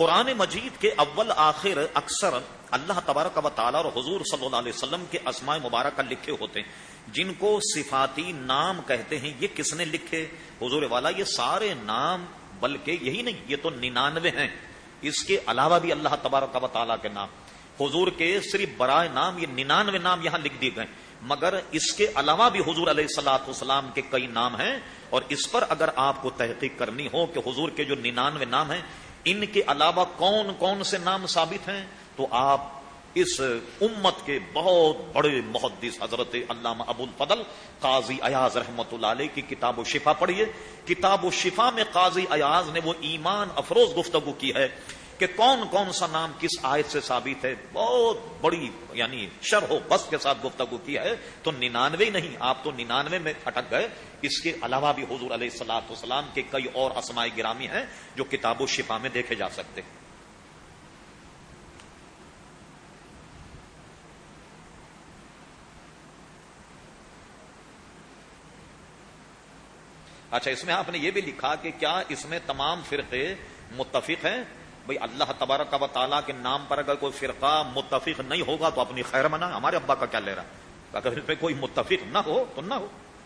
قرآن مجید کے اول آخر اکثر اللہ تبارک و تعالی اور حضور صلی اللہ علیہ وسلم کے اسماء مبارکہ لکھے ہوتے ہیں، جن کو صفاتی نام کہتے ہیں۔ یہ کس نے لکھے؟ حضور والا، یہ سارے نام، بلکہ یہی نہیں، یہ تو ننانوے ہیں۔ اس کے علاوہ بھی اللہ تبارک و تعالیٰ کے نام۔ حضور کے صرف برائے نام، یہ ننانوے نام یہاں لکھ دیے گئے مگر اس کے علاوہ بھی حضور علیہ السلاۃ والسلام کے کئی نام ہیں۔ اور اس پر اگر آپ کو تحقیق کرنی ہو کہ حضور کے جو ننانوے نام ہیں ان کے علاوہ کون کون سے نام ثابت ہیں؟ تو آپ اس امت کے بہت بڑے محدث حضرت علامہ ابو الفضل قاضی ایاز رحمت اللہ علیہ کی کتاب و شفا پڑھیے۔ کتاب و شفا میں قاضی ایاز نے وہ ایمان افروز گفتگو کی ہے۔ کہ کون کون سا نام کس آیت سے ثابت ہے؟ بہت بڑی یعنی شرح و بس کے ساتھ گفتگو کی ہے۔ تو ننانوے نہیں، آپ تو ننانوے میں اٹک گئے۔ اس کے علاوہ بھی حضور علیہ السلاۃ والسلام کے کئی اور اسماعی گرامی ہیں جو کتاب و شفا میں دیکھے جا سکتے۔ ہیں اچھا اس میں آپ نے یہ بھی لکھا کہ کیا اس میں تمام فرقے متفق ہیں؟ بھائی اللہ تبارک و تعالیٰ کے نام پر اگر کوئی فرقہ متفق نہیں ہوگا تو اپنی خیر منا ہمارے ابا کا کیا لے رہا اگر اس پہ کوئی متفق نہ ہو تو نہ ہو۔